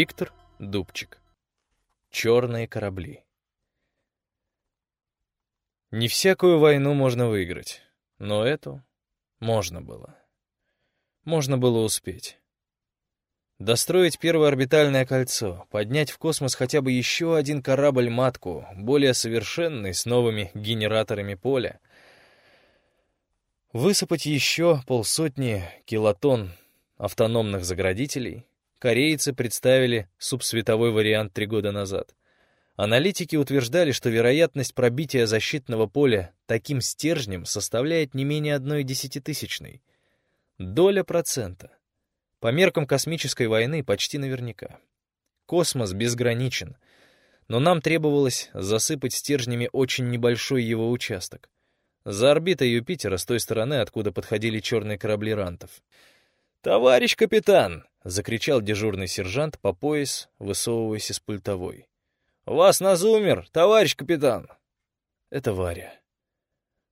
Виктор Дубчик. Черные корабли. Не всякую войну можно выиграть, но эту можно было. Можно было успеть. Достроить первое орбитальное кольцо, поднять в космос хотя бы еще один корабль-матку, более совершенный, с новыми генераторами поля. Высыпать еще полсотни килотонн автономных заградителей, корейцы представили субсветовой вариант три года назад. Аналитики утверждали, что вероятность пробития защитного поля таким стержнем составляет не менее одной десятитысячной. Доля процента. По меркам космической войны почти наверняка. Космос безграничен, но нам требовалось засыпать стержнями очень небольшой его участок. За орбитой Юпитера с той стороны, откуда подходили черные корабли рантов. «Товарищ капитан!» — закричал дежурный сержант по пояс, высовываясь из пультовой. «Вас на зумер, товарищ капитан!» Это Варя.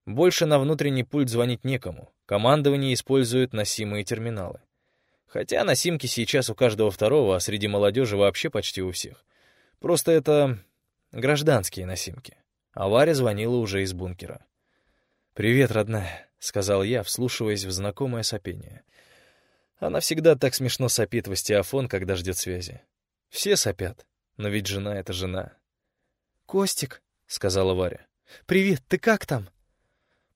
Больше на внутренний пульт звонить некому. Командование использует носимые терминалы. Хотя носимки сейчас у каждого второго, а среди молодежи вообще почти у всех. Просто это гражданские носимки. А Варя звонила уже из бункера. «Привет, родная», — сказал я, вслушиваясь в знакомое сопение. Она всегда так смешно сопит в астеофон, когда ждет связи. Все сопят, но ведь жена — это жена. «Костик», — сказала Варя. «Привет, ты как там?»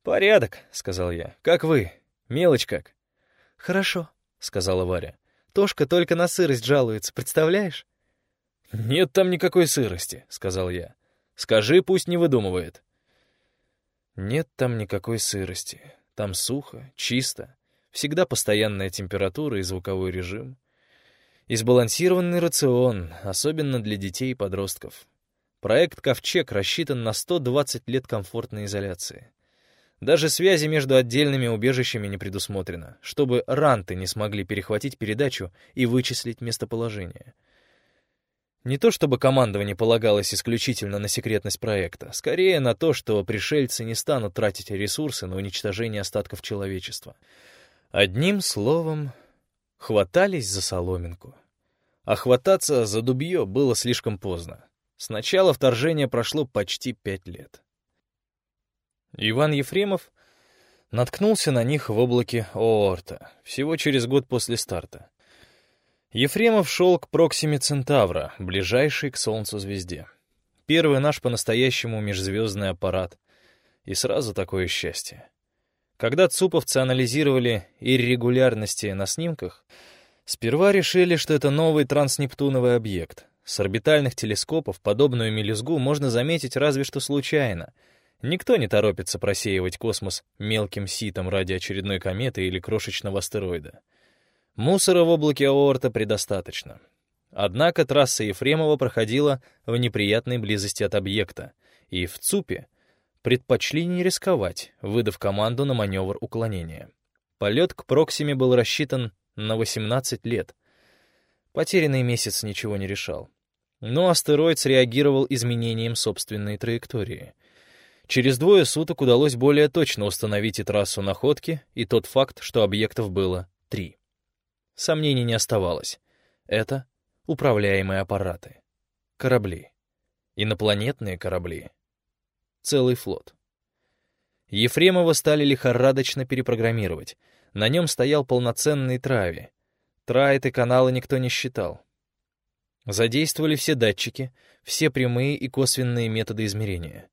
«Порядок», — сказал я. «Как вы? Мелочь как?» «Хорошо», — сказала Варя. «Тошка только на сырость жалуется, представляешь?» «Нет там никакой сырости», — сказал я. «Скажи, пусть не выдумывает». Нет там никакой сырости. Там сухо, чисто, всегда постоянная температура и звуковой режим. И сбалансированный рацион, особенно для детей и подростков. Проект «Ковчег» рассчитан на 120 лет комфортной изоляции. Даже связи между отдельными убежищами не предусмотрено, чтобы ранты не смогли перехватить передачу и вычислить местоположение. Не то чтобы командование полагалось исключительно на секретность проекта, скорее на то, что пришельцы не станут тратить ресурсы на уничтожение остатков человечества — Одним словом, хватались за соломинку. А хвататься за дубье было слишком поздно. С начала вторжения прошло почти пять лет. Иван Ефремов наткнулся на них в облаке Оорта, всего через год после старта. Ефремов шел к Проксиме Центавра, ближайшей к Солнцу звезде. Первый наш по-настоящему межзвездный аппарат. И сразу такое счастье. Когда цуповцы анализировали иррегулярности на снимках, сперва решили, что это новый транснептуновый объект. С орбитальных телескопов подобную мелюзгу можно заметить разве что случайно. Никто не торопится просеивать космос мелким ситом ради очередной кометы или крошечного астероида. Мусора в облаке Аорта предостаточно. Однако трасса Ефремова проходила в неприятной близости от объекта, и в ЦУПе предпочли не рисковать, выдав команду на маневр уклонения. Полет к Проксиме был рассчитан на 18 лет. Потерянный месяц ничего не решал. Но астероид среагировал изменением собственной траектории. Через двое суток удалось более точно установить и трассу находки, и тот факт, что объектов было три. Сомнений не оставалось. Это управляемые аппараты. Корабли. Инопланетные корабли целый флот. Ефремова стали лихорадочно перепрограммировать. На нем стоял полноценный трави. Трайты канала никто не считал. Задействовали все датчики, все прямые и косвенные методы измерения.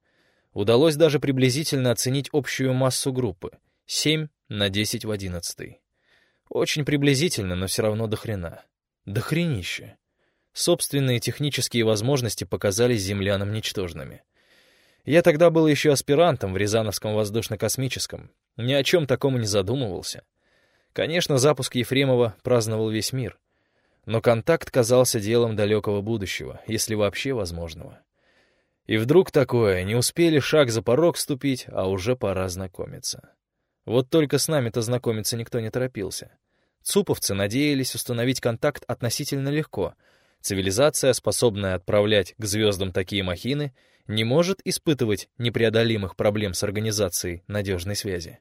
Удалось даже приблизительно оценить общую массу группы — 7 на 10 в 11. Очень приблизительно, но все равно до хрена. До хренища. Собственные технические возможности показались землянам ничтожными. Я тогда был еще аспирантом в Рязановском воздушно-космическом, ни о чем таком не задумывался. Конечно, запуск Ефремова праздновал весь мир, но контакт казался делом далекого будущего, если вообще возможного. И вдруг такое, не успели шаг за порог ступить, а уже пора знакомиться. Вот только с нами-то знакомиться никто не торопился. Цуповцы надеялись установить контакт относительно легко. Цивилизация, способная отправлять к звездам такие махины, не может испытывать непреодолимых проблем с организацией надежной связи.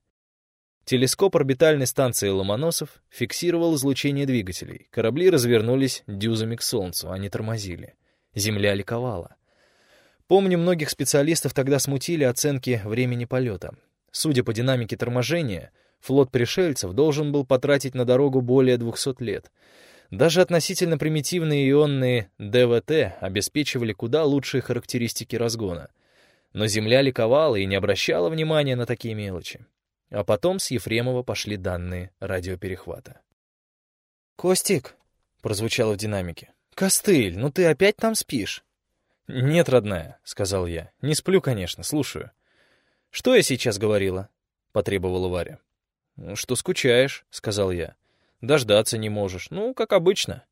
Телескоп орбитальной станции Ломоносов фиксировал излучение двигателей. Корабли развернулись дюзами к Солнцу, они тормозили. Земля ликовала. Помню, многих специалистов тогда смутили оценки времени полета. Судя по динамике торможения, флот пришельцев должен был потратить на дорогу более 200 лет. Даже относительно примитивные ионные ДВТ обеспечивали куда лучшие характеристики разгона. Но Земля ликовала и не обращала внимания на такие мелочи. А потом с Ефремова пошли данные радиоперехвата. «Костик!» — прозвучало в динамике. «Костыль, ну ты опять там спишь?» «Нет, родная», — сказал я. «Не сплю, конечно, слушаю». «Что я сейчас говорила?» — потребовала Варя. «Что скучаешь», — сказал я. «Дождаться не можешь. Ну, как обычно».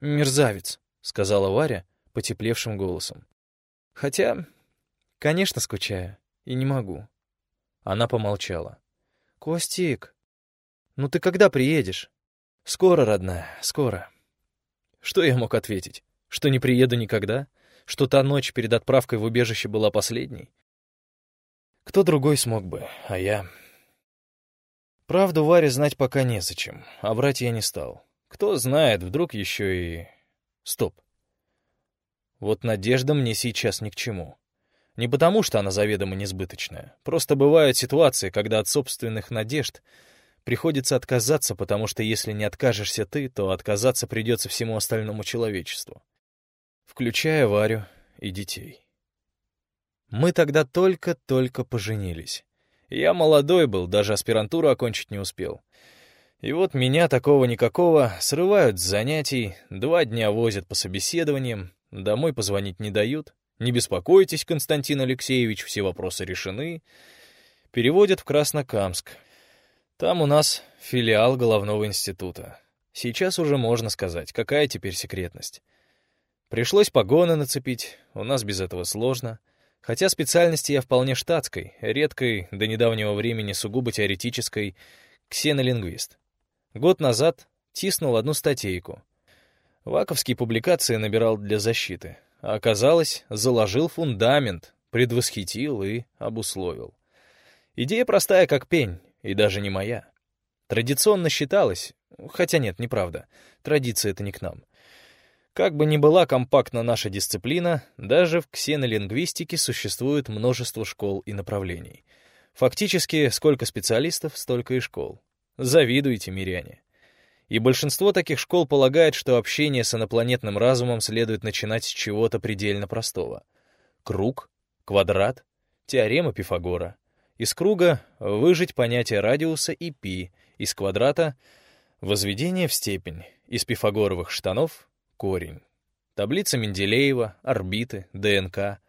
«Мерзавец», — сказала Варя потеплевшим голосом. «Хотя, конечно, скучаю. И не могу». Она помолчала. «Костик, ну ты когда приедешь?» «Скоро, родная, скоро». Что я мог ответить? Что не приеду никогда? что та ночь перед отправкой в убежище была последней? Кто другой смог бы, а я... Правду Варе знать пока незачем, а врать я не стал. Кто знает, вдруг еще и... Стоп. Вот надежда мне сейчас ни к чему. Не потому, что она заведомо несбыточная. Просто бывают ситуации, когда от собственных надежд приходится отказаться, потому что если не откажешься ты, то отказаться придется всему остальному человечеству включая Варю и детей. Мы тогда только-только поженились. Я молодой был, даже аспирантуру окончить не успел. И вот меня такого-никакого срывают с занятий, два дня возят по собеседованиям, домой позвонить не дают. Не беспокойтесь, Константин Алексеевич, все вопросы решены. Переводят в Краснокамск. Там у нас филиал головного института. Сейчас уже можно сказать, какая теперь секретность. Пришлось погоны нацепить, у нас без этого сложно. Хотя специальности я вполне штатской, редкой, до недавнего времени сугубо теоретической, ксенолингвист. Год назад тиснул одну статейку. Ваковские публикации набирал для защиты, а оказалось, заложил фундамент, предвосхитил и обусловил. Идея простая, как пень, и даже не моя. Традиционно считалось, хотя нет, неправда, традиция — это не к нам — как бы ни была компактна наша дисциплина, даже в ксенолингвистике существует множество школ и направлений. Фактически, сколько специалистов, столько и школ. Завидуйте, миряне. И большинство таких школ полагает, что общение с инопланетным разумом следует начинать с чего-то предельно простого. Круг, квадрат, теорема Пифагора. Из круга выжить понятие радиуса и пи, из квадрата — возведение в степень, из пифагоровых штанов корень. Таблица Менделеева, орбиты, ДНК.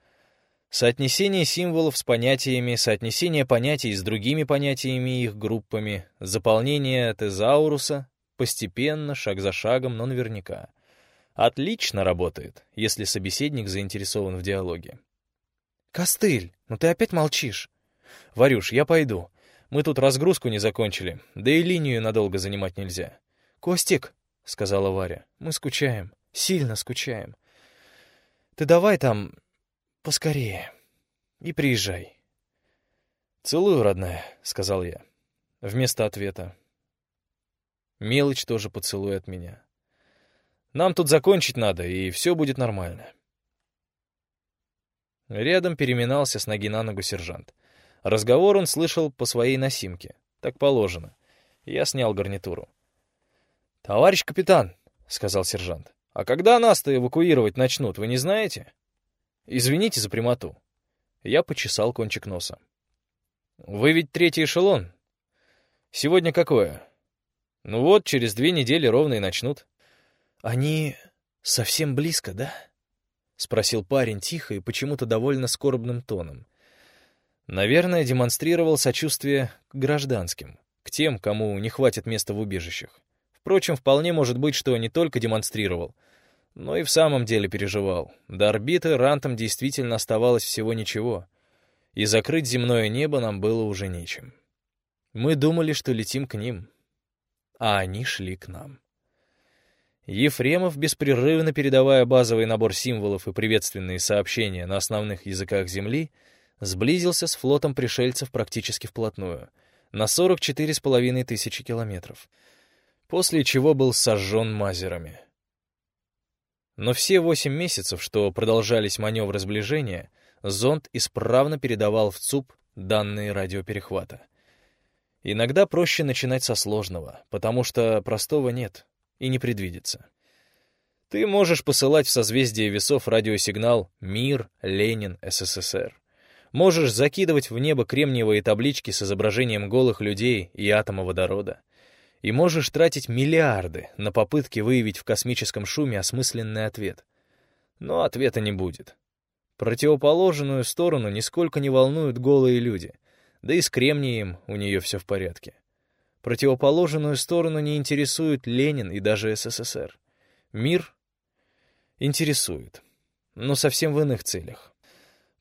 Соотнесение символов с понятиями, соотнесение понятий с другими понятиями и их группами, заполнение тезауруса, постепенно, шаг за шагом, но наверняка. Отлично работает, если собеседник заинтересован в диалоге. «Костыль, ну ты опять молчишь». «Варюш, я пойду. Мы тут разгрузку не закончили, да и линию надолго занимать нельзя». «Костик», — сказала Варя, — «мы скучаем». Сильно скучаем. Ты давай там поскорее и приезжай. «Целую, родная», — сказал я. Вместо ответа. Мелочь тоже поцелуй от меня. Нам тут закончить надо, и все будет нормально. Рядом переминался с ноги на ногу сержант. Разговор он слышал по своей носимке. Так положено. Я снял гарнитуру. «Товарищ капитан», — сказал сержант, а когда нас-то эвакуировать начнут, вы не знаете? Извините за прямоту. Я почесал кончик носа. Вы ведь третий эшелон. Сегодня какое? Ну вот, через две недели ровно и начнут. Они совсем близко, да? Спросил парень тихо и почему-то довольно скорбным тоном. Наверное, демонстрировал сочувствие к гражданским, к тем, кому не хватит места в убежищах. Впрочем, вполне может быть, что не только демонстрировал, но и в самом деле переживал. До орбиты рантом действительно оставалось всего ничего, и закрыть земное небо нам было уже нечем. Мы думали, что летим к ним, а они шли к нам. Ефремов, беспрерывно передавая базовый набор символов и приветственные сообщения на основных языках Земли, сблизился с флотом пришельцев практически вплотную. на 44,5 тысячи километров, после чего был сожжен мазерами. Но все восемь месяцев, что продолжались маневры сближения, зонд исправно передавал в ЦУП данные радиоперехвата. Иногда проще начинать со сложного, потому что простого нет и не предвидится. Ты можешь посылать в созвездие весов радиосигнал «Мир», «Ленин», «СССР». Можешь закидывать в небо кремниевые таблички с изображением голых людей и атома водорода. И можешь тратить миллиарды на попытки выявить в космическом шуме осмысленный ответ. Но ответа не будет. Противоположную сторону нисколько не волнуют голые люди, да и с кремнием у нее все в порядке. Противоположную сторону не интересует Ленин и даже СССР. Мир интересует, но совсем в иных целях.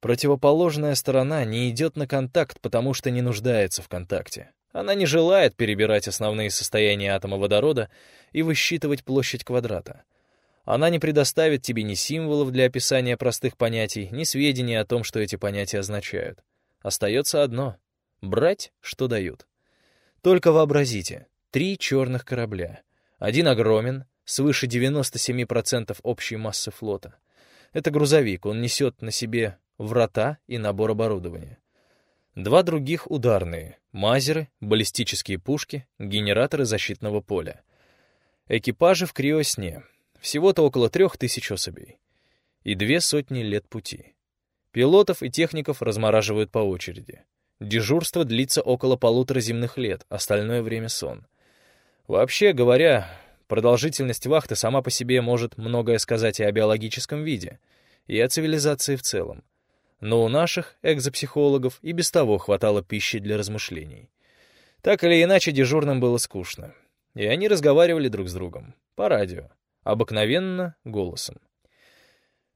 Противоположная сторона не идет на контакт, потому что не нуждается в контакте. Она не желает перебирать основные состояния атома водорода и высчитывать площадь квадрата. Она не предоставит тебе ни символов для описания простых понятий, ни сведений о том, что эти понятия означают. Остается одно — брать, что дают. Только вообразите, три черных корабля. Один огромен, свыше 97% общей массы флота. Это грузовик, он несет на себе врата и набор оборудования. Два других ударные, мазеры, баллистические пушки, генераторы защитного поля. Экипажи в криосне, всего-то около трех тысяч особей. И две сотни лет пути. Пилотов и техников размораживают по очереди. Дежурство длится около полутора земных лет, остальное время сон. Вообще говоря, продолжительность вахты сама по себе может многое сказать и о биологическом виде, и о цивилизации в целом. Но у наших экзопсихологов и без того хватало пищи для размышлений. Так или иначе, дежурным было скучно. И они разговаривали друг с другом. По радио. Обыкновенно голосом.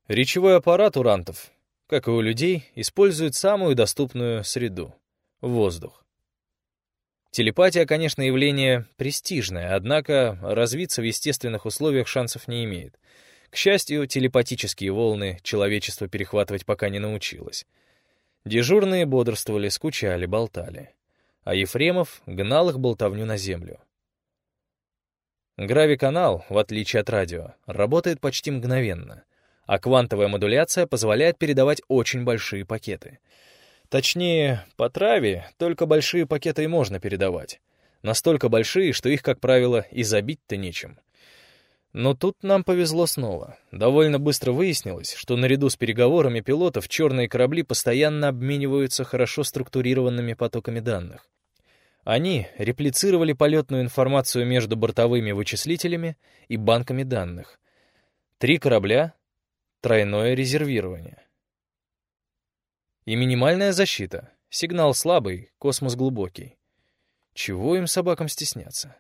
Речевой аппарат у рантов как и у людей, используют самую доступную среду — воздух. Телепатия, конечно, явление престижное, однако развиться в естественных условиях шансов не имеет. К счастью, телепатические волны человечество перехватывать пока не научилось. Дежурные бодрствовали, скучали, болтали. А Ефремов гнал их болтовню на землю. Грави-канал, в отличие от радио, работает почти мгновенно а квантовая модуляция позволяет передавать очень большие пакеты. Точнее, по траве только большие пакеты и можно передавать. Настолько большие, что их, как правило, и забить-то нечем. Но тут нам повезло снова. Довольно быстро выяснилось, что наряду с переговорами пилотов черные корабли постоянно обмениваются хорошо структурированными потоками данных. Они реплицировали полетную информацию между бортовыми вычислителями и банками данных. Три корабля, тройное резервирование. И минимальная защита. Сигнал слабый, космос глубокий. Чего им собакам стесняться?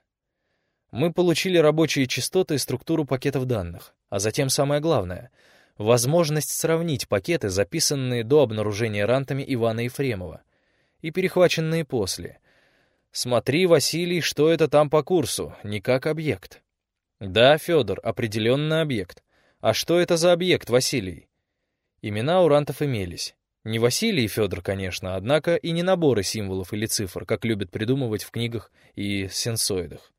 Мы получили рабочие частоты и структуру пакетов данных, а затем самое главное — возможность сравнить пакеты, записанные до обнаружения рантами Ивана Ефремова, и перехваченные после. Смотри, Василий, что это там по курсу, не как объект. Да, Федор, определенно объект — а что это за объект, Василий? Имена у рантов имелись. Не Василий и Федор, конечно, однако и не наборы символов или цифр, как любят придумывать в книгах и сенсоидах.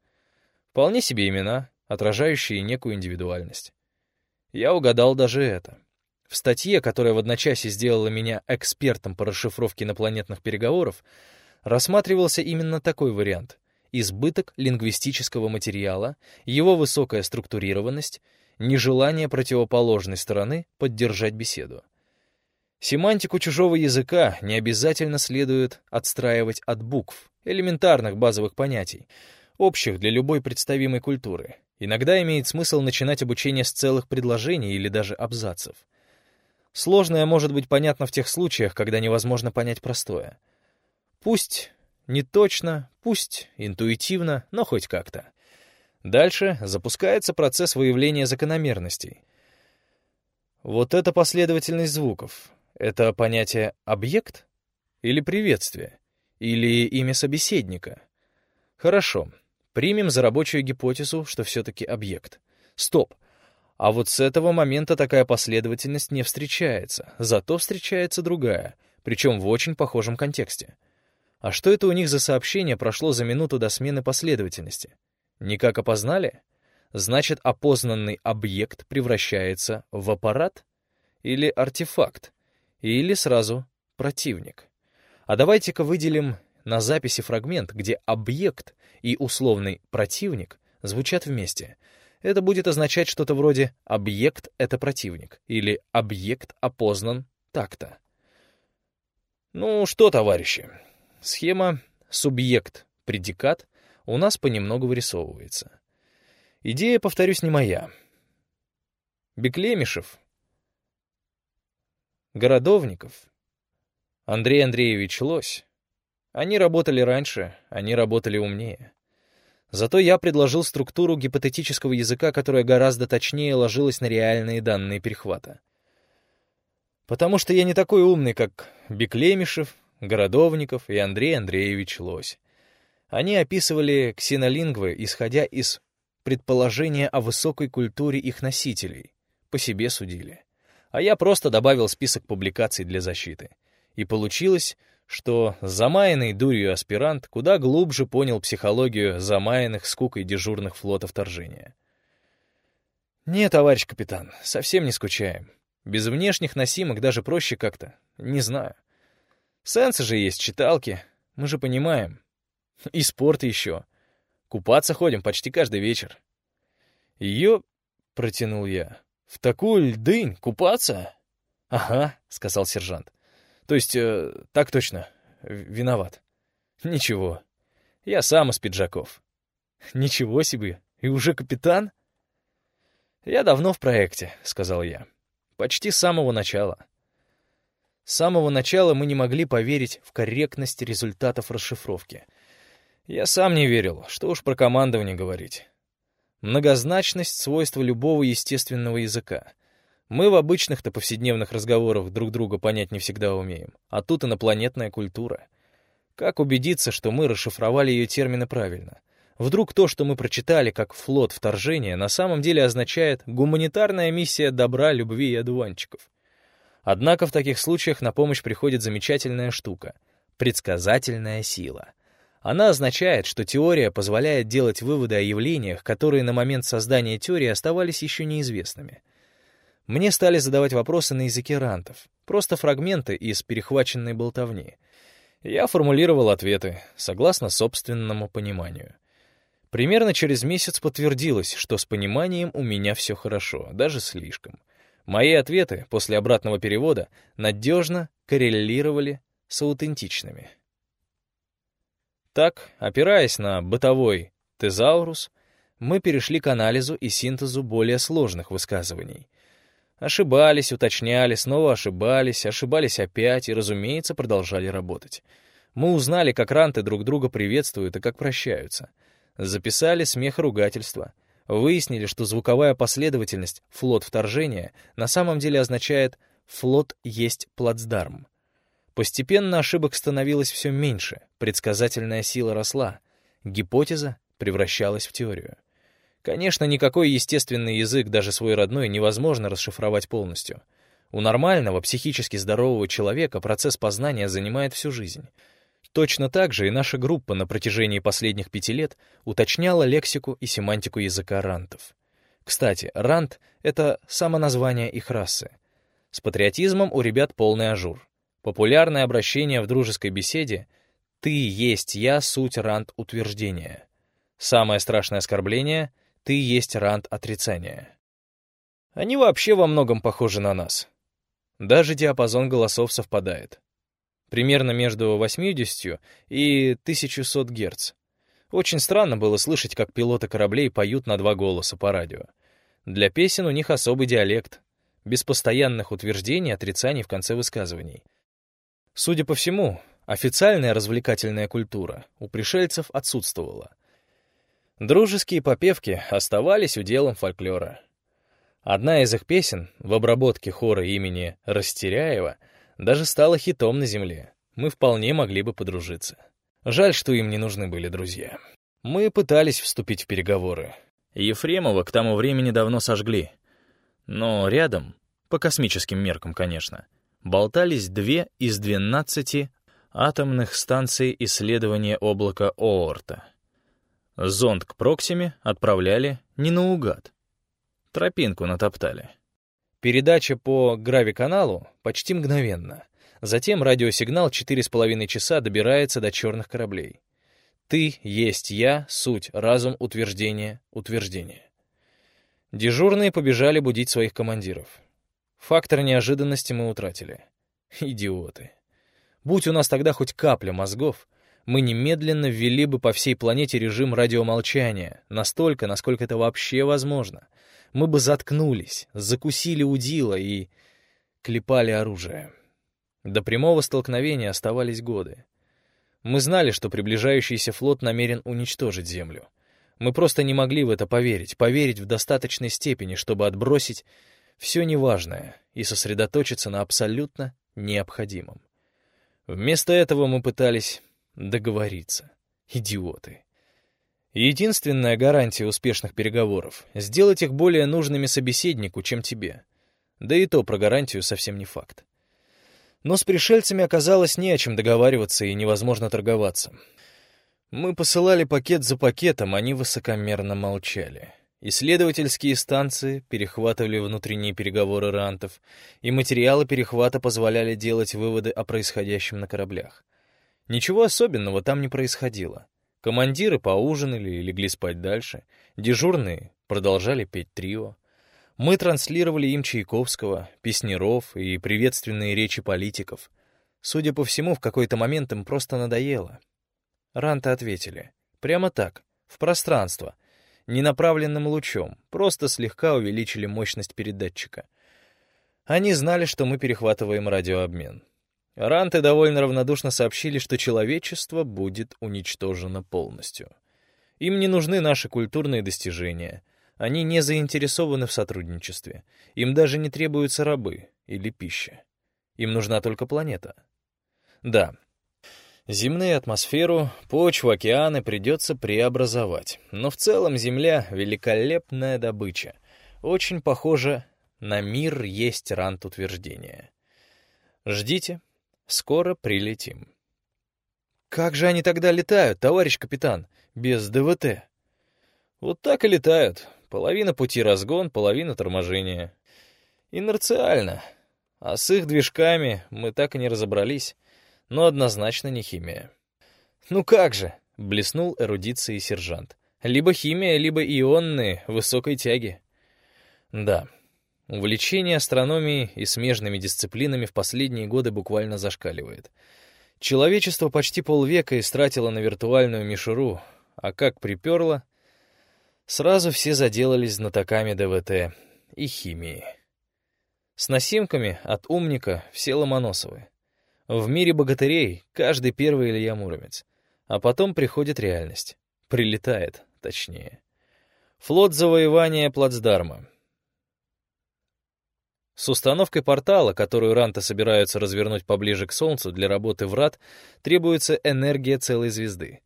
Вполне себе имена, отражающие некую индивидуальность. Я угадал даже это. В статье, которая в одночасье сделала меня экспертом по расшифровке инопланетных переговоров, рассматривался именно такой вариант — избыток лингвистического материала, его высокая структурированность — нежелание противоположной стороны поддержать беседу. Семантику чужого языка не обязательно следует отстраивать от букв, элементарных базовых понятий, общих для любой представимой культуры. Иногда имеет смысл начинать обучение с целых предложений или даже абзацев. Сложное может быть понятно в тех случаях, когда невозможно понять простое. Пусть не точно, пусть интуитивно, но хоть как-то. Дальше запускается процесс выявления закономерностей. Вот эта последовательность звуков — это понятие «объект» или «приветствие», или имя собеседника. Хорошо, примем за рабочую гипотезу, что все-таки объект. Стоп. А вот с этого момента такая последовательность не встречается, зато встречается другая, причем в очень похожем контексте. А что это у них за сообщение прошло за минуту до смены последовательности? Никак опознали? Значит, опознанный объект превращается в аппарат? Или артефакт? Или сразу противник? А давайте-ка выделим на записи фрагмент, где объект и условный противник звучат вместе. Это будет означать что-то вроде «объект — это противник» или «объект опознан так-то». Ну что, товарищи, схема «субъект-предикат» у нас понемногу вырисовывается. Идея, повторюсь, не моя. Беклемишев, Городовников, Андрей Андреевич Лось они работали раньше, они работали умнее. Зато я предложил структуру гипотетического языка, которая гораздо точнее ложилась на реальные данные перехвата. Потому что я не такой умный, как Беклемишев, Городовников и Андрей Андреевич Лось. Они описывали ксенолингвы, исходя из предположения о высокой культуре их носителей, по себе судили. А я просто добавил список публикаций для защиты. И получилось, что замаянный дурью аспирант куда глубже понял психологию замаянных скукой дежурных флота вторжения. «Не, товарищ капитан, совсем не скучаем. Без внешних носимок даже проще как-то. Не знаю. Сенсы же есть, читалки. Мы же понимаем. И спорт еще. Купаться ходим почти каждый вечер». «Ее...» — протянул я. «В такую льдынь купаться?» «Ага», — сказал сержант. То есть, э, так точно, виноват. Ничего, я сам из пиджаков. Ничего себе, и уже капитан? Я давно в проекте, сказал я. Почти с самого начала. С самого начала мы не могли поверить в корректность результатов расшифровки. Я сам не верил, что уж про командование говорить. Многозначность — свойство любого естественного языка. Мы в обычных-то повседневных разговорах друг друга понять не всегда умеем. А тут инопланетная культура. Как убедиться, что мы расшифровали ее термины правильно? Вдруг то, что мы прочитали как «флот вторжения», на самом деле означает «гуманитарная миссия добра, любви и одуванчиков». Однако в таких случаях на помощь приходит замечательная штука — предсказательная сила. Она означает, что теория позволяет делать выводы о явлениях, которые на момент создания теории оставались еще неизвестными — мне стали задавать вопросы на языке рантов, просто фрагменты из перехваченной болтовни. Я формулировал ответы, согласно собственному пониманию. Примерно через месяц подтвердилось, что с пониманием у меня все хорошо, даже слишком. Мои ответы после обратного перевода надежно коррелировали с аутентичными. Так, опираясь на бытовой тезаурус, мы перешли к анализу и синтезу более сложных высказываний, Ошибались, уточняли, снова ошибались, ошибались опять и, разумеется, продолжали работать. Мы узнали, как ранты друг друга приветствуют и как прощаются. Записали смех и ругательства. Выяснили, что звуковая последовательность «флот вторжения» на самом деле означает «флот есть плацдарм». Постепенно ошибок становилось все меньше, предсказательная сила росла, гипотеза превращалась в теорию. Конечно, никакой естественный язык, даже свой родной, невозможно расшифровать полностью. У нормального, психически здорового человека процесс познания занимает всю жизнь. Точно так же и наша группа на протяжении последних пяти лет уточняла лексику и семантику языка рантов. Кстати, рант — это самоназвание их расы. С патриотизмом у ребят полный ажур. Популярное обращение в дружеской беседе «ты есть я, суть рант утверждения». Самое страшное оскорбление — ты есть рант отрицания. Они вообще во многом похожи на нас. Даже диапазон голосов совпадает. Примерно между 80 и 1100 Гц. Очень странно было слышать, как пилоты кораблей поют на два голоса по радио. Для песен у них особый диалект, без постоянных утверждений и отрицаний в конце высказываний. Судя по всему, официальная развлекательная культура у пришельцев отсутствовала — Дружеские попевки оставались уделом фольклора. Одна из их песен в обработке хора имени Растеряева даже стала хитом на земле. Мы вполне могли бы подружиться. Жаль, что им не нужны были друзья. Мы пытались вступить в переговоры. Ефремова к тому времени давно сожгли. Но рядом, по космическим меркам, конечно, болтались две из двенадцати атомных станций исследования облака Оорта. Зонд к Проксиме отправляли не наугад. Тропинку натоптали. Передача по гравиканалу почти мгновенно. Затем радиосигнал 4,5 часа добирается до черных кораблей. Ты есть я, суть, разум, утверждение, утверждение. Дежурные побежали будить своих командиров. Фактор неожиданности мы утратили. Идиоты. Будь у нас тогда хоть капля мозгов, мы немедленно ввели бы по всей планете режим радиомолчания, настолько, насколько это вообще возможно. Мы бы заткнулись, закусили удила и клепали оружие. До прямого столкновения оставались годы. Мы знали, что приближающийся флот намерен уничтожить Землю. Мы просто не могли в это поверить, поверить в достаточной степени, чтобы отбросить все неважное и сосредоточиться на абсолютно необходимом. Вместо этого мы пытались договориться. Идиоты. Единственная гарантия успешных переговоров — сделать их более нужными собеседнику, чем тебе. Да и то про гарантию совсем не факт. Но с пришельцами оказалось не о чем договариваться и невозможно торговаться. Мы посылали пакет за пакетом, они высокомерно молчали. Исследовательские станции перехватывали внутренние переговоры рантов, и материалы перехвата позволяли делать выводы о происходящем на кораблях. Ничего особенного там не происходило. Командиры поужинали и легли спать дальше, дежурные продолжали петь трио. Мы транслировали им Чайковского, Песнеров и приветственные речи политиков. Судя по всему, в какой-то момент им просто надоело. Ранты ответили. Прямо так, в пространство, ненаправленным лучом, просто слегка увеличили мощность передатчика. Они знали, что мы перехватываем радиообмен. Ранты довольно равнодушно сообщили, что человечество будет уничтожено полностью. Им не нужны наши культурные достижения. Они не заинтересованы в сотрудничестве. Им даже не требуются рабы или пища. Им нужна только планета. Да, Земную атмосферу, почву, океаны придется преобразовать. Но в целом Земля — великолепная добыча. Очень похожа на мир есть рант утверждения. Ждите, скоро прилетим. Как же они тогда летают, товарищ капитан, без ДВТ? Вот так и летают. Половина пути разгон, половина торможения. Инерциально. А с их движками мы так и не разобрались но однозначно не химия. «Ну как же!» — блеснул эрудицией сержант. «Либо химия, либо ионные, высокой тяги». Да, увлечение астрономией и смежными дисциплинами в последние годы буквально зашкаливает. Человечество почти полвека истратило на виртуальную мишуру, а как приперло, сразу все заделались знатоками ДВТ и химии. С носимками от умника все Ломоносовы. В мире богатырей каждый первый Илья Муромец. А потом приходит реальность. Прилетает, точнее. Флот завоевания плацдарма. С установкой портала, которую Ранта собираются развернуть поближе к Солнцу для работы врат, требуется энергия целой звезды.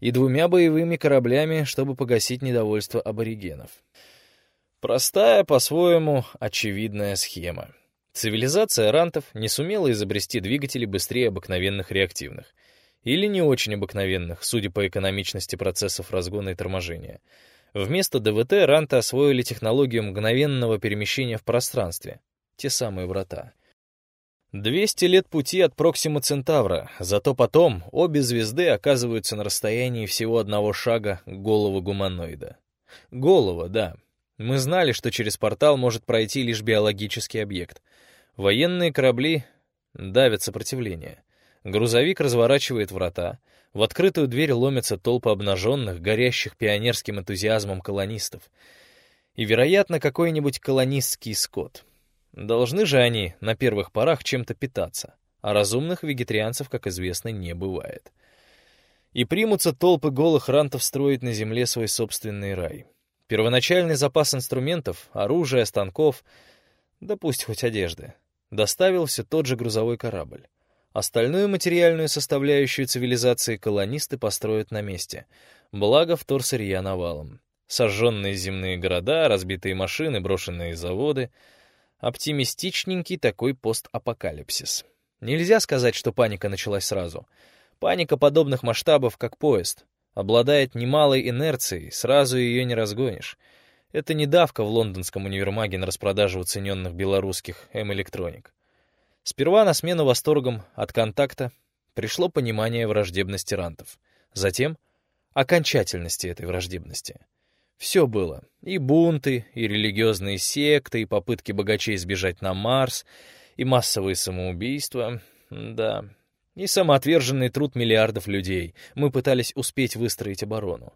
И двумя боевыми кораблями, чтобы погасить недовольство аборигенов. Простая, по-своему, очевидная схема. Цивилизация рантов не сумела изобрести двигатели быстрее обыкновенных реактивных. Или не очень обыкновенных, судя по экономичности процессов разгона и торможения. Вместо ДВТ ранты освоили технологию мгновенного перемещения в пространстве. Те самые врата. 200 лет пути от Проксима Центавра, зато потом обе звезды оказываются на расстоянии всего одного шага к голову гуманоида. Голова, да. Мы знали, что через портал может пройти лишь биологический объект. Военные корабли давят сопротивление. Грузовик разворачивает врата. В открытую дверь ломятся толпы обнаженных, горящих пионерским энтузиазмом колонистов. И, вероятно, какой-нибудь колонистский скот. Должны же они на первых порах чем-то питаться, а разумных вегетарианцев, как известно, не бывает. И примутся толпы голых рантов строить на земле свой собственный рай. Первоначальный запас инструментов, оружия, станков, да пусть хоть одежды, доставил все тот же грузовой корабль. Остальную материальную составляющую цивилизации колонисты построят на месте. Благо вторсырья навалом. Сожженные земные города, разбитые машины, брошенные заводы. Оптимистичненький такой постапокалипсис. Нельзя сказать, что паника началась сразу. Паника подобных масштабов, как поезд. Обладает немалой инерцией, сразу ее не разгонишь. Это не давка в лондонском универмаге на распродажу уцененных белорусских М-электроник. Сперва на смену восторгам от контакта пришло понимание враждебности рантов. Затем — окончательности этой враждебности. Все было. И бунты, и религиозные секты, и попытки богачей сбежать на Марс, и массовые самоубийства. Да, и самоотверженный труд миллиардов людей. Мы пытались успеть выстроить оборону.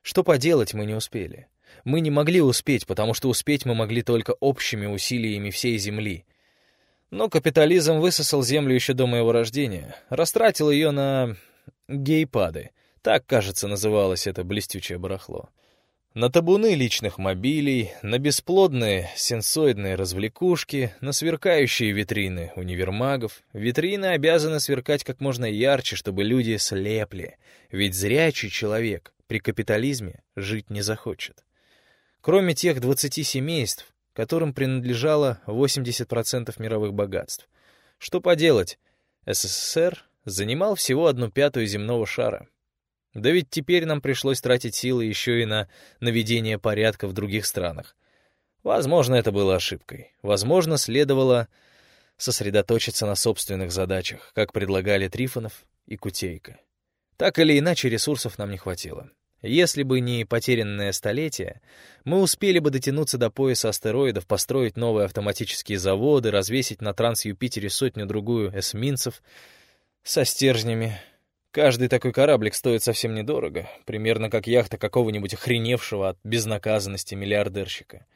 Что поделать мы не успели. Мы не могли успеть, потому что успеть мы могли только общими усилиями всей Земли. Но капитализм высосал Землю еще до моего рождения, растратил ее на гейпады. Так, кажется, называлось это блестючее барахло на табуны личных мобилей, на бесплодные сенсоидные развлекушки, на сверкающие витрины универмагов. Витрины обязаны сверкать как можно ярче, чтобы люди слепли, ведь зрячий человек при капитализме жить не захочет. Кроме тех 20 семейств, которым принадлежало 80% мировых богатств. Что поделать, СССР занимал всего одну пятую земного шара, да ведь теперь нам пришлось тратить силы еще и на наведение порядка в других странах. Возможно, это было ошибкой. Возможно, следовало сосредоточиться на собственных задачах, как предлагали Трифонов и Кутейко. Так или иначе, ресурсов нам не хватило. Если бы не потерянное столетие, мы успели бы дотянуться до пояса астероидов, построить новые автоматические заводы, развесить на Транс-Юпитере сотню-другую эсминцев со стержнями, Каждый такой кораблик стоит совсем недорого, примерно как яхта какого-нибудь охреневшего от безнаказанности миллиардерщика.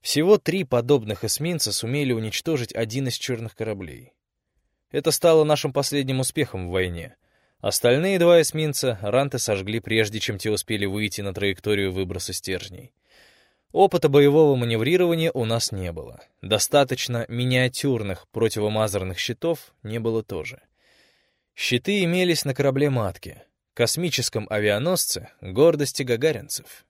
Всего три подобных эсминца сумели уничтожить один из черных кораблей. Это стало нашим последним успехом в войне. Остальные два эсминца ранты сожгли прежде, чем те успели выйти на траекторию выброса стержней. Опыта боевого маневрирования у нас не было. Достаточно миниатюрных противомазерных щитов не было тоже. Щиты имелись на корабле-матке, космическом авианосце гордости гагаринцев.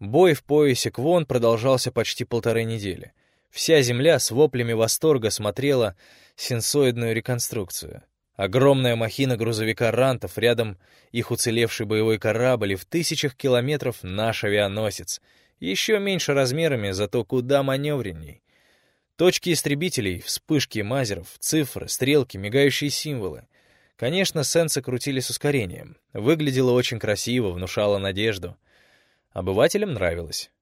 Бой в поясе Квон продолжался почти полторы недели. Вся Земля с воплями восторга смотрела синсоидную реконструкцию. Огромная махина грузовика «Рантов», рядом их уцелевший боевой корабль и в тысячах километров наш авианосец. Еще меньше размерами, зато куда маневренней. Точки истребителей, вспышки мазеров, цифры, стрелки, мигающие символы — Конечно, сенсы крутили с ускорением. Выглядело очень красиво, внушало надежду. Обывателям нравилось.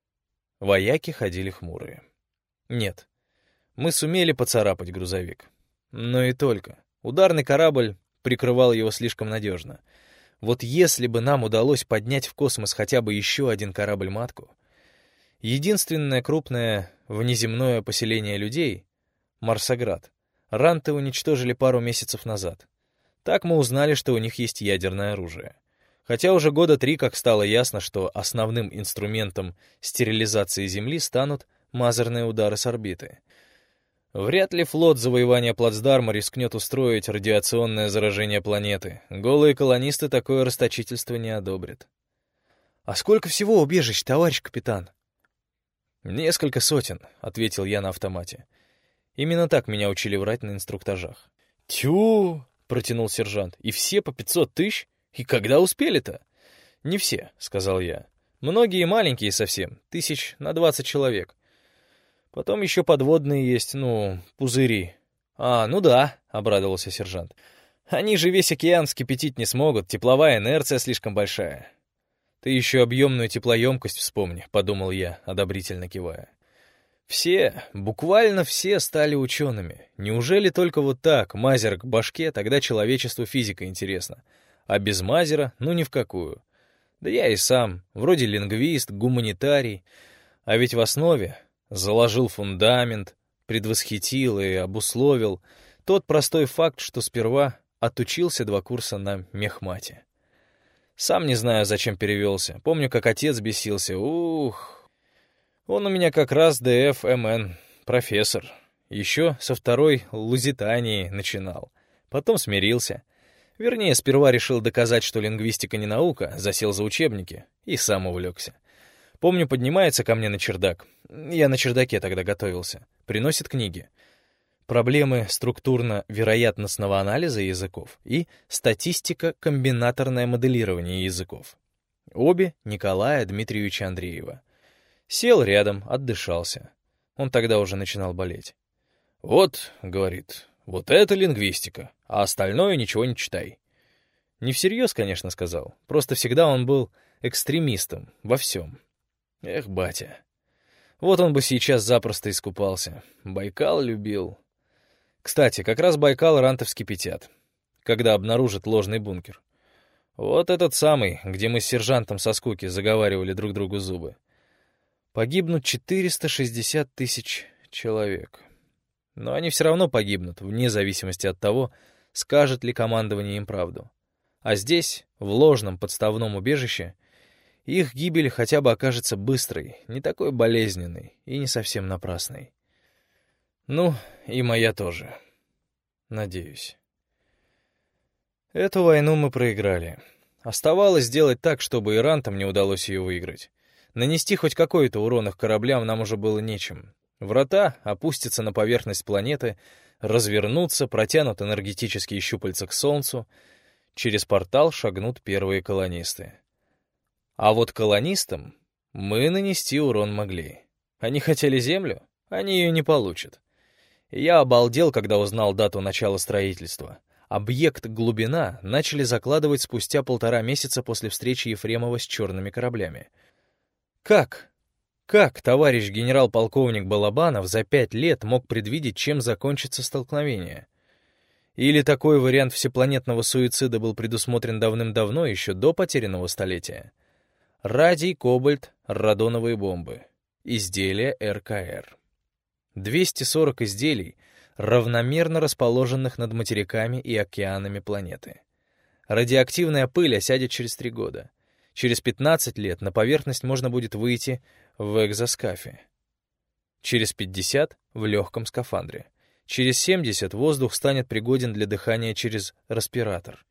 Вояки ходили хмурые. Нет, мы сумели поцарапать грузовик. Но и только. Ударный корабль прикрывал его слишком надежно. Вот если бы нам удалось поднять в космос хотя бы еще один корабль-матку... Единственное крупное внеземное поселение людей — Марсоград. Ранты уничтожили пару месяцев назад. Так мы узнали, что у них есть ядерное оружие. Хотя уже года три как стало ясно, что основным инструментом стерилизации Земли станут мазерные удары с орбиты. Вряд ли флот завоевания плацдарма рискнет устроить радиационное заражение планеты. Голые колонисты такое расточительство не одобрят. «А сколько всего убежищ, товарищ капитан?» «Несколько сотен», — ответил я на автомате. Именно так меня учили врать на инструктажах. «Тю!» — протянул сержант. «И все по пятьсот тысяч? И когда успели-то?» «Не все», — сказал я. «Многие маленькие совсем, тысяч на двадцать человек. Потом еще подводные есть, ну, пузыри». «А, ну да», — обрадовался сержант. «Они же весь океан скипятить не смогут, тепловая инерция слишком большая». «Ты еще объемную теплоемкость вспомни», — подумал я, одобрительно кивая. Все, буквально все стали учеными. Неужели только вот так, мазер к башке, тогда человечеству физика интересна? А без мазера, ну ни в какую. Да я и сам, вроде лингвист, гуманитарий. А ведь в основе заложил фундамент, предвосхитил и обусловил тот простой факт, что сперва отучился два курса на мехмате. Сам не знаю, зачем перевелся. Помню, как отец бесился. Ух, он у меня как раз ДФМН, профессор. Еще со второй Лузитании начинал. Потом смирился. Вернее, сперва решил доказать, что лингвистика не наука, засел за учебники и сам увлекся. Помню, поднимается ко мне на чердак. Я на чердаке тогда готовился. Приносит книги. проблемы структурно-вероятностного анализа языков и статистика комбинаторное моделирование языков. Обе Николая Дмитриевича Андреева. Сел рядом, отдышался. Он тогда уже начинал болеть. «Вот», — говорит, — «вот это лингвистика, а остальное ничего не читай». Не всерьез, конечно, сказал. Просто всегда он был экстремистом во всем. Эх, батя. Вот он бы сейчас запросто искупался. Байкал любил. Кстати, как раз Байкал рантов вскипятят, когда обнаружат ложный бункер. Вот этот самый, где мы с сержантом со скуки заговаривали друг другу зубы. Погибнут 460 тысяч человек. Но они все равно погибнут, вне зависимости от того, скажет ли командование им правду. А здесь, в ложном подставном убежище, их гибель хотя бы окажется быстрой, не такой болезненной и не совсем напрасной. Ну, и моя тоже. Надеюсь. Эту войну мы проиграли. Оставалось сделать так, чтобы ирантам не удалось ее выиграть. Нанести хоть какой-то урон их кораблям нам уже было нечем. Врата опустятся на поверхность планеты, развернутся, протянут энергетические щупальца к Солнцу. Через портал шагнут первые колонисты. А вот колонистам мы нанести урон могли. Они хотели Землю, они ее не получат. Я обалдел, когда узнал дату начала строительства. Объект «Глубина» начали закладывать спустя полтора месяца после встречи Ефремова с черными кораблями. Как? Как товарищ генерал-полковник Балабанов за пять лет мог предвидеть, чем закончится столкновение? Или такой вариант всепланетного суицида был предусмотрен давным-давно, еще до потерянного столетия? Радий, кобальт, радоновые бомбы. Изделия РКР. 240 изделий, равномерно расположенных над материками и океанами планеты. Радиоактивная пыль осядет через три года. Через 15 лет на поверхность можно будет выйти в экзоскафе. Через 50 — в легком скафандре. Через 70 воздух станет пригоден для дыхания через респиратор.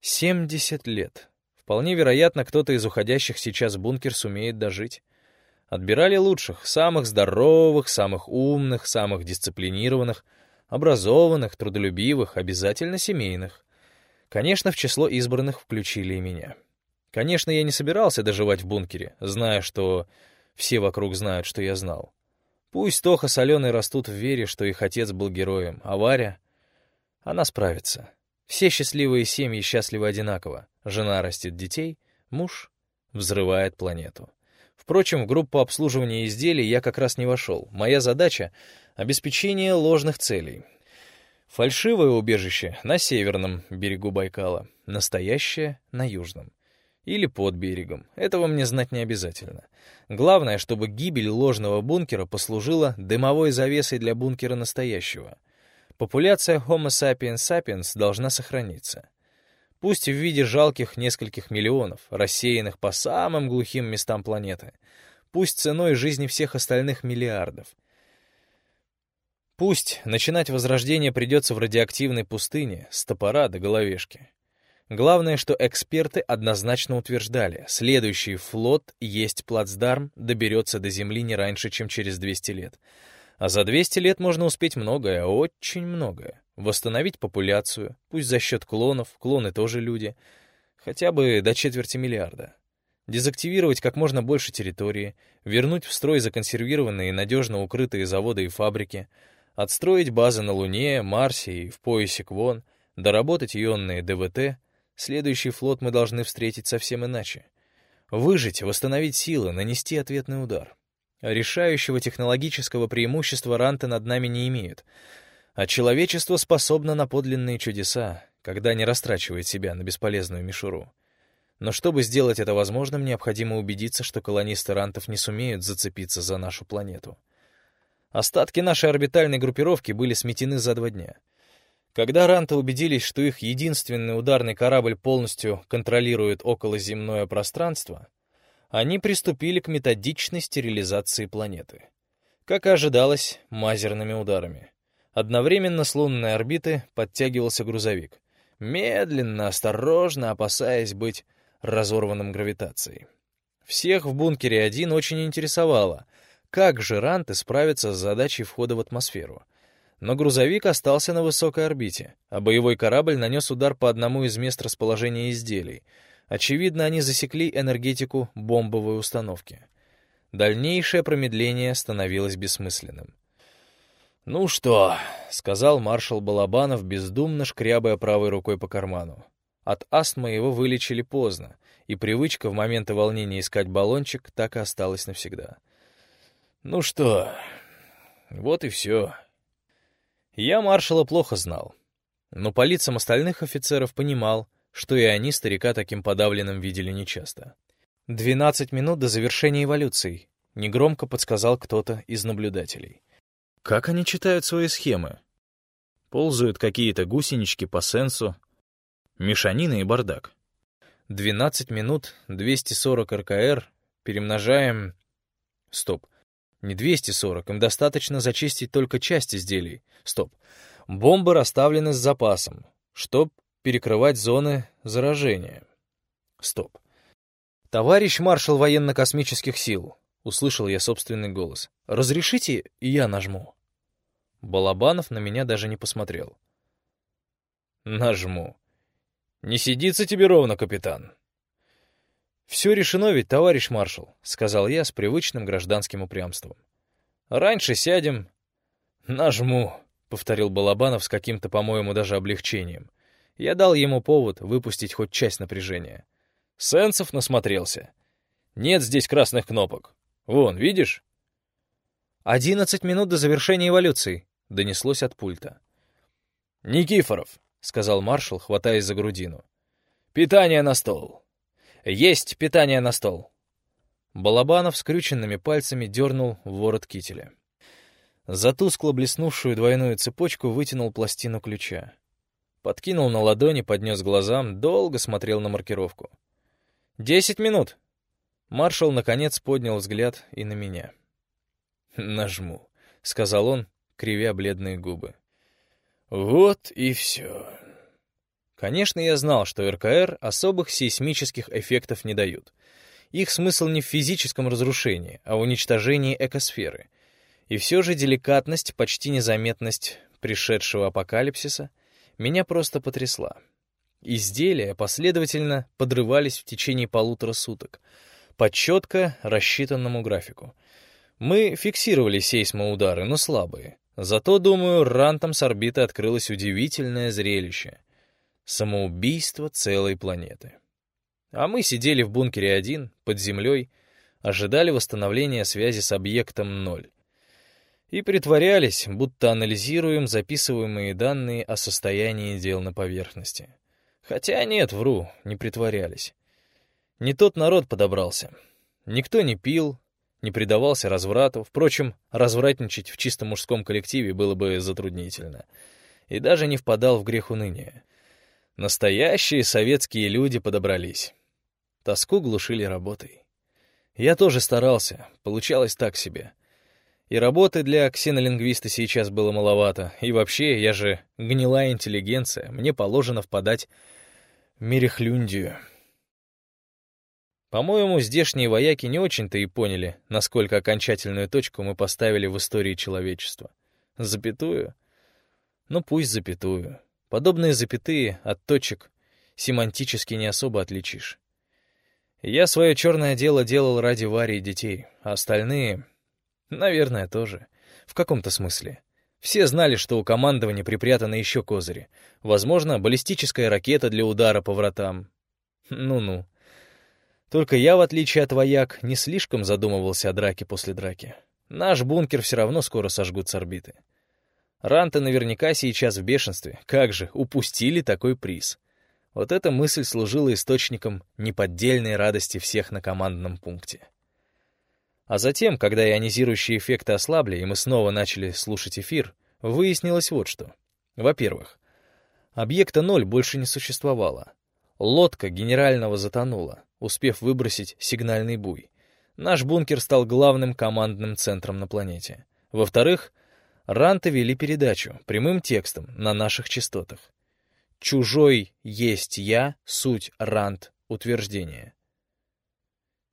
70 лет. Вполне вероятно, кто-то из уходящих сейчас бункер сумеет дожить. Отбирали лучших, самых здоровых, самых умных, самых дисциплинированных, образованных, трудолюбивых, обязательно семейных. Конечно, в число избранных включили и меня. Конечно, я не собирался доживать в бункере, зная, что все вокруг знают, что я знал. Пусть Тоха с Аленой растут в вере, что их отец был героем, а Варя... Она справится. Все счастливые семьи счастливы одинаково. Жена растит детей, муж взрывает планету. Впрочем, в группу обслуживания изделий я как раз не вошел. Моя задача — обеспечение ложных целей. Фальшивое убежище на северном берегу Байкала, настоящее — на южном. Или под берегом. Этого мне знать не обязательно. Главное, чтобы гибель ложного бункера послужила дымовой завесой для бункера настоящего. Популяция Homo sapiens sapiens должна сохраниться пусть в виде жалких нескольких миллионов, рассеянных по самым глухим местам планеты, пусть ценой жизни всех остальных миллиардов. Пусть начинать возрождение придется в радиоактивной пустыне, с топора до головешки. Главное, что эксперты однозначно утверждали, следующий флот есть плацдарм, доберется до Земли не раньше, чем через 200 лет. А за 200 лет можно успеть многое, очень многое. Восстановить популяцию, пусть за счет клонов, клоны тоже люди, хотя бы до четверти миллиарда. Дезактивировать как можно больше территории, вернуть в строй законсервированные и надежно укрытые заводы и фабрики, отстроить базы на Луне, Марсе и в поясе Квон, доработать ионные ДВТ, следующий флот мы должны встретить совсем иначе. Выжить, восстановить силы, нанести ответный удар. Решающего технологического преимущества ранты над нами не имеют — а человечество способно на подлинные чудеса, когда не растрачивает себя на бесполезную мишуру. Но чтобы сделать это возможным, необходимо убедиться, что колонисты рантов не сумеют зацепиться за нашу планету. Остатки нашей орбитальной группировки были сметены за два дня. Когда ранты убедились, что их единственный ударный корабль полностью контролирует околоземное пространство, они приступили к методичной стерилизации планеты. Как и ожидалось, мазерными ударами. Одновременно с лунной орбиты подтягивался грузовик. Медленно, осторожно, опасаясь быть разорванным гравитацией. Всех в бункере один очень интересовало, как же ранты справятся с задачей входа в атмосферу. Но грузовик остался на высокой орбите, а боевой корабль нанес удар по одному из мест расположения изделий. Очевидно, они засекли энергетику бомбовой установки. Дальнейшее промедление становилось бессмысленным. «Ну что?» — сказал маршал Балабанов, бездумно шкрябая правой рукой по карману. От астмы его вылечили поздно, и привычка в моменты волнения искать баллончик так и осталась навсегда. «Ну что, вот и все». Я маршала плохо знал, но по лицам остальных офицеров понимал, что и они старика таким подавленным видели нечасто. «Двенадцать минут до завершения эволюции», — негромко подсказал кто-то из наблюдателей. Как они читают свои схемы? Ползают какие-то гусенички по сенсу. Мешанина и бардак. 12 минут, 240 РКР, перемножаем... Стоп. Не 240, им достаточно зачистить только часть изделий. Стоп. Бомбы расставлены с запасом, чтоб перекрывать зоны заражения. Стоп. «Товарищ маршал военно-космических сил», — услышал я собственный голос, — «разрешите, я нажму?» Балабанов на меня даже не посмотрел. «Нажму. Не сидится тебе ровно, капитан». «Все решено ведь, товарищ маршал», — сказал я с привычным гражданским упрямством. «Раньше сядем». «Нажму», — повторил Балабанов с каким-то, по-моему, даже облегчением. Я дал ему повод выпустить хоть часть напряжения. Сенсов насмотрелся. Нет здесь красных кнопок. Вон, видишь? «Одиннадцать минут до завершения эволюции», — донеслось от пульта. «Никифоров», — сказал маршал, хватаясь за грудину. «Питание на стол». «Есть питание на стол». Балабанов скрюченными пальцами дернул в ворот кителя. За тускло блеснувшую двойную цепочку вытянул пластину ключа. Подкинул на ладони, поднес глазам, долго смотрел на маркировку. «Десять минут!» Маршал, наконец, поднял взгляд и на меня. «Нажму», — сказал он, кривя бледные губы. «Вот и все». Конечно, я знал, что РКР особых сейсмических эффектов не дают. Их смысл не в физическом разрушении, а в уничтожении экосферы. И все же деликатность, почти незаметность пришедшего апокалипсиса меня просто потрясла. Изделия последовательно подрывались в течение полутора суток, по четко рассчитанному графику — мы фиксировали сейсмоудары, но слабые. Зато, думаю, рантом с орбиты открылось удивительное зрелище. Самоубийство целой планеты. А мы сидели в бункере один, под землей, ожидали восстановления связи с объектом ноль. И притворялись, будто анализируем записываемые данные о состоянии дел на поверхности. Хотя нет, вру, не притворялись. Не тот народ подобрался. Никто не пил, не предавался разврату. Впрочем, развратничать в чисто мужском коллективе было бы затруднительно. И даже не впадал в грех уныния. Настоящие советские люди подобрались. Тоску глушили работой. Я тоже старался, получалось так себе. И работы для ксенолингвиста сейчас было маловато. И вообще, я же гнилая интеллигенция, мне положено впадать в мерехлюндию. По-моему, здешние вояки не очень-то и поняли, насколько окончательную точку мы поставили в истории человечества. Запятую? Ну пусть запятую. Подобные запятые от точек семантически не особо отличишь. Я свое черное дело делал ради Вари и детей, а остальные, наверное, тоже. В каком-то смысле. Все знали, что у командования припрятаны еще козыри. Возможно, баллистическая ракета для удара по вратам. Ну-ну. Только я, в отличие от вояк, не слишком задумывался о драке после драки. Наш бункер все равно скоро сожгут с орбиты. Ранты наверняка сейчас в бешенстве. Как же, упустили такой приз. Вот эта мысль служила источником неподдельной радости всех на командном пункте. А затем, когда ионизирующие эффекты ослабли, и мы снова начали слушать эфир, выяснилось вот что. Во-первых, объекта ноль больше не существовало. Лодка генерального затонула успев выбросить сигнальный буй. Наш бункер стал главным командным центром на планете. Во-вторых, ранты вели передачу прямым текстом на наших частотах. «Чужой есть я, суть рант, утверждение».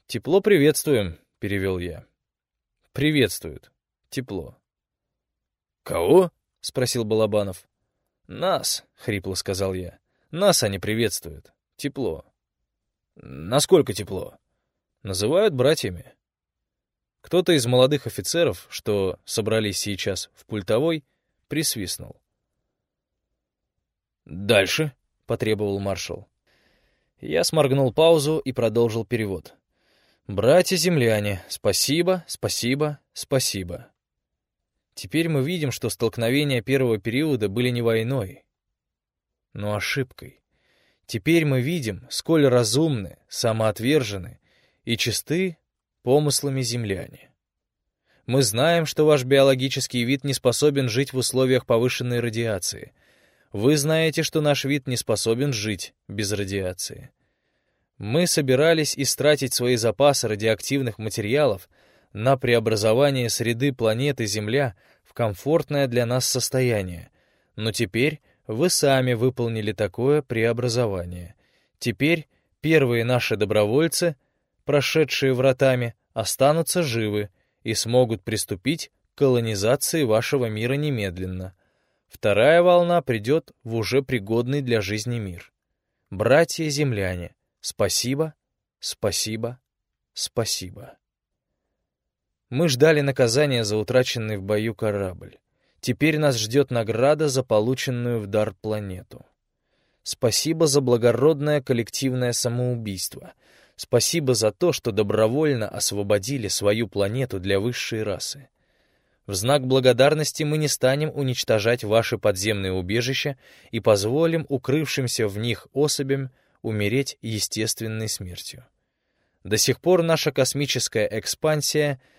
«Тепло приветствуем», — перевел я. «Приветствуют. Тепло». «Кого?» — спросил Балабанов. «Нас», — хрипло сказал я. «Нас они приветствуют. Тепло». «Насколько тепло?» «Называют братьями». Кто-то из молодых офицеров, что собрались сейчас в пультовой, присвистнул. «Дальше», — потребовал маршал. Я сморгнул паузу и продолжил перевод. «Братья-земляне, спасибо, спасибо, спасибо». Теперь мы видим, что столкновения первого периода были не войной, но ошибкой. Теперь мы видим, сколь разумны, самоотвержены и чисты помыслами земляне. Мы знаем, что ваш биологический вид не способен жить в условиях повышенной радиации. Вы знаете, что наш вид не способен жить без радиации. Мы собирались истратить свои запасы радиоактивных материалов на преобразование среды планеты Земля в комфортное для нас состояние, но теперь вы сами выполнили такое преобразование. Теперь первые наши добровольцы, прошедшие вратами, останутся живы и смогут приступить к колонизации вашего мира немедленно. Вторая волна придет в уже пригодный для жизни мир. Братья-земляне, спасибо, спасибо, спасибо. Мы ждали наказания за утраченный в бою корабль. Теперь нас ждет награда за полученную в дар планету. Спасибо за благородное коллективное самоубийство. Спасибо за то, что добровольно освободили свою планету для высшей расы. В знак благодарности мы не станем уничтожать ваши подземные убежища и позволим укрывшимся в них особям умереть естественной смертью. До сих пор наша космическая экспансия —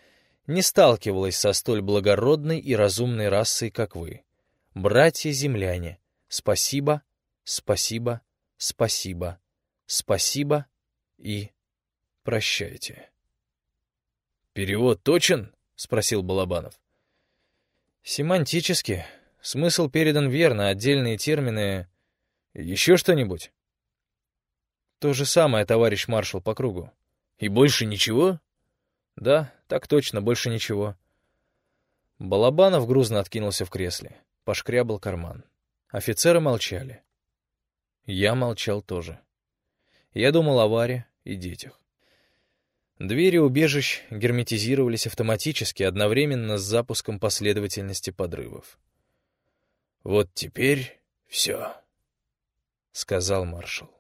не сталкивалась со столь благородной и разумной расой, как вы. Братья-земляне, спасибо, спасибо, спасибо, спасибо и прощайте. «Перевод точен?» — спросил Балабанов. «Семантически. Смысл передан верно, отдельные термины... Еще что-нибудь?» «То же самое, товарищ маршал, по кругу». «И больше ничего?» «Да, так точно, больше ничего». Балабанов грузно откинулся в кресле, пошкрябал карман. Офицеры молчали. Я молчал тоже. Я думал о Варе и детях. Двери убежищ герметизировались автоматически одновременно с запуском последовательности подрывов. «Вот теперь все», — сказал маршал.